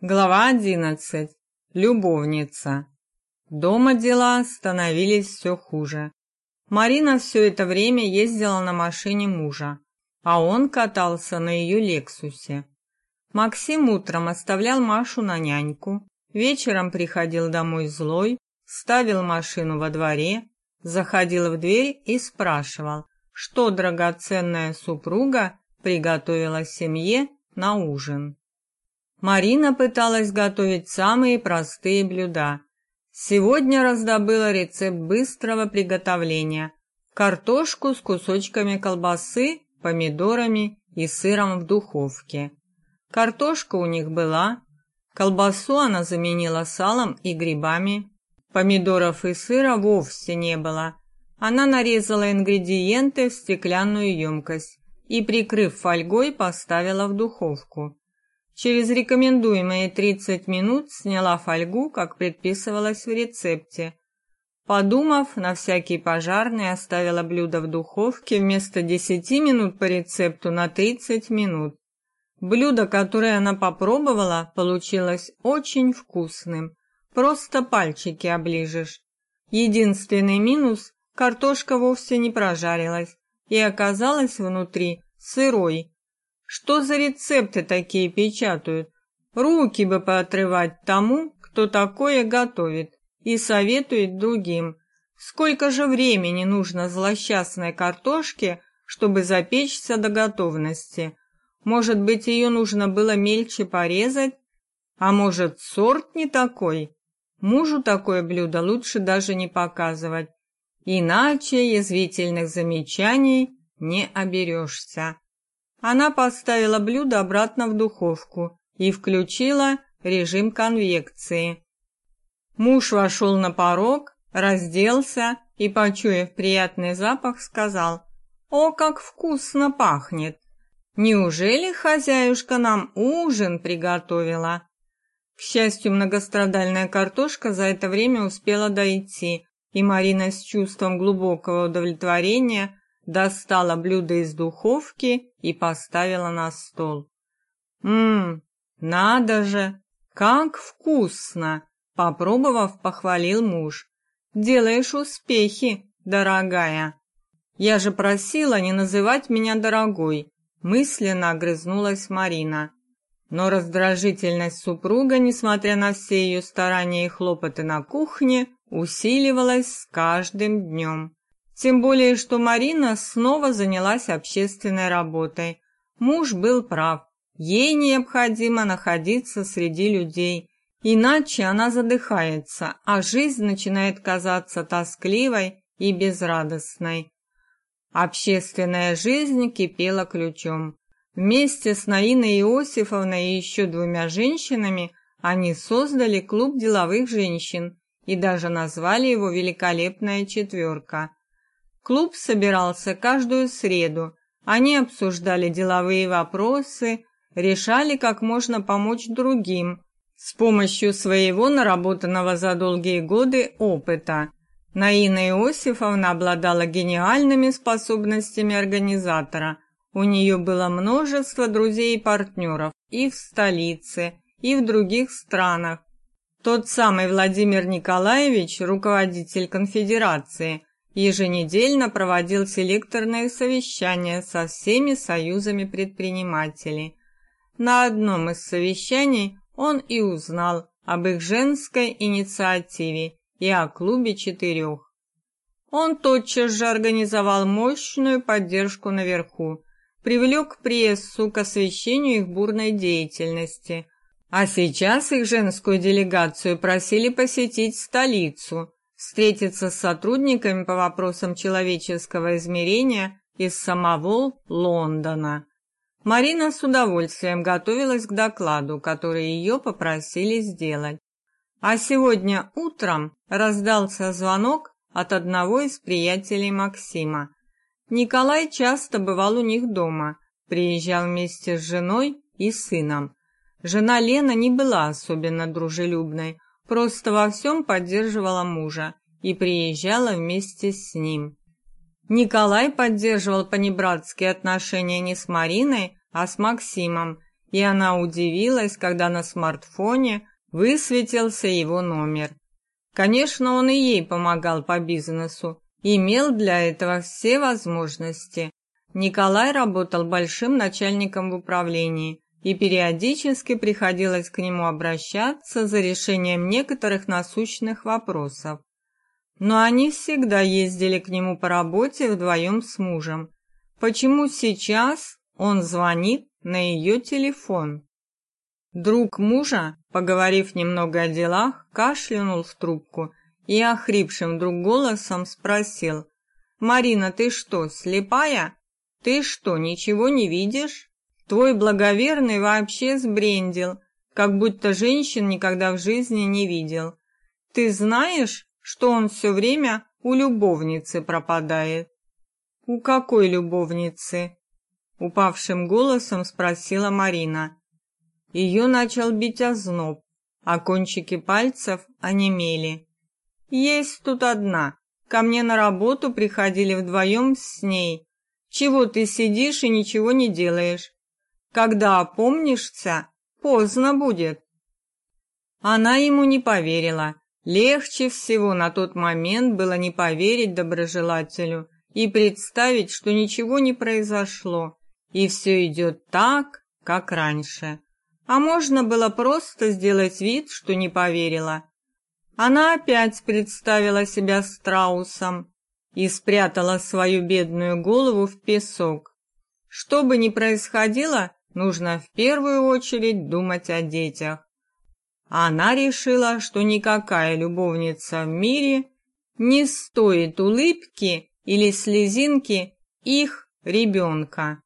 Глава одиннадцать. Любовница. Дома дела становились все хуже. Марина все это время ездила на машине мужа, а он катался на ее Лексусе. Максим утром оставлял Машу на няньку, вечером приходил домой злой, ставил машину во дворе, заходил в дверь и спрашивал, что драгоценная супруга приготовила семье на ужин. Марина пыталась готовить самые простые блюда. Сегодня раздобыла рецепт быстрого приготовления: картошку с кусочками колбасы, помидорами и сыром в духовке. Картошка у них была, колбасу она заменила салом и грибами. Помидоров и сыра вовсе не было. Она нарезала ингредиенты в стеклянную емкость и, прикрыв фольгой, поставила в духовку. Через рекомендуемые 30 минут сняла фольгу, как предписывалось в рецепте. Подумав, на всякий пожарный оставила блюдо в духовке вместо 10 минут по рецепту на 30 минут. Блюдо, которое она попробовала, получилось очень вкусным. Просто пальчики оближешь. Единственный минус картошка вовсе не прожарилась и оказалась внутри сырой, что за рецепты такие печатают? Руки бы поотрывать тому, кто такое готовит и советует другим. Сколько же времени нужно злосчастной картошке, чтобы запечься до готовности? Может быть, ее нужно было мельче порезать? А может, сорт не такой? Мужу такое блюдо лучше даже не показывать, иначе язвительных замечаний не оберешься. Она поставила блюдо обратно в духовку и включила режим конвекции. Муж вошел на порог, разделся и, почуяв приятный запах, сказал: "О, как вкусно пахнет! Неужели хозяюшка нам ужин приготовила?" К счастью, многострадальная картошка за это время успела дойти, и Марина с чувством глубокого удовлетворения достала блюдо из духовки и поставила на стол. Мм, надо же, как вкусно, попробовав, похвалил муж. Делаешь успехи, дорогая. Я же просила не называть меня дорогой, мысленно огрызнулась Марина. Но раздражительность супруга, несмотря на все ее старания и хлопоты на кухне, усиливалась с каждым днем. Тем более, что Марина снова занялась общественной работой. Муж был прав. Ей необходимо находиться среди людей, иначе она задыхается, а жизнь начинает казаться тоскливой и безрадостной. Общественная жизнь кипела ключом. Вместе с Наиной Иосифовной и еще двумя женщинами они создали клуб деловых женщин и даже назвали его «Великолепная четверка». Клуб собирался каждую среду. Они обсуждали деловые вопросы, решали, как можно помочь другим с помощью своего наработанного за долгие годы опыта. Наина Иосифовна обладала гениальными способностями организатора. У нее было множество друзей и партнеров и в столице, и в других странах. Тот самый Владимир Николаевич, руководитель конфедерации, еженедельно проводил селекторные совещания со всеми союзами предпринимателей. На одном из совещаний он и узнал об их женской инициативе и о клубе четырех. Он тотчас же организовал мощную поддержку наверху, привлек прессу к освещению их бурной деятельности. А сейчас их женскую делегацию просили посетить столицу, встретиться с сотрудниками по вопросам человеческого измерения из самого Лондона. Марина с удовольствием готовилась к докладу, который ее попросили сделать. А сегодня утром раздался звонок от одного из приятелей Максима. Николай часто бывал у них дома, приезжал вместе с женой и сыном. Жена Лена не была особенно дружелюбной, просто во всем поддерживала мужа и приезжала вместе с ним. Николай поддерживал понебратские отношения не с Мариной, а с Максимом и она удивилась, когда на смартфоне высветился его номер. Конечно, он и ей помогал по бизнесу, имел для этого все возможности. Николай работал большим начальником в управлении, и периодически приходилось к нему обращаться за решением некоторых насущных вопросов. Но они всегда ездили к нему по работе вдвоем с мужем. Почему сейчас он звонит на ее телефон? Друг мужа, поговорив немного о делах, кашлянул в трубку и охрипшим вдруг голосом спросил: "Марина, ты что, слепая? Ты что, ничего не видишь? Твой благоверный вообще сбрендил, как будто женщин никогда в жизни не видел. Ты знаешь, что он все время у любовницы пропадает?" "У какой любовницы?" упавшим голосом спросила Марина. Ее начал бить озноб, а кончики пальцев онемели. Есть тут одна. Ко мне на работу приходили вдвоем с ней. Чего ты сидишь и ничего не делаешь? Когда опомнишься, поздно будет. Она ему не поверила. Легче всего на тот момент было не поверить доброжелателю и представить, что ничего не произошло, и все идет так, как раньше. А можно было просто сделать вид, что не поверила. Она опять представила себя страусом и спрятала свою бедную голову в песок. Что бы ни происходило, нужно в первую очередь думать о детях. Она решила, что никакая любовница в мире не стоит улыбки или слезинки их ребенка.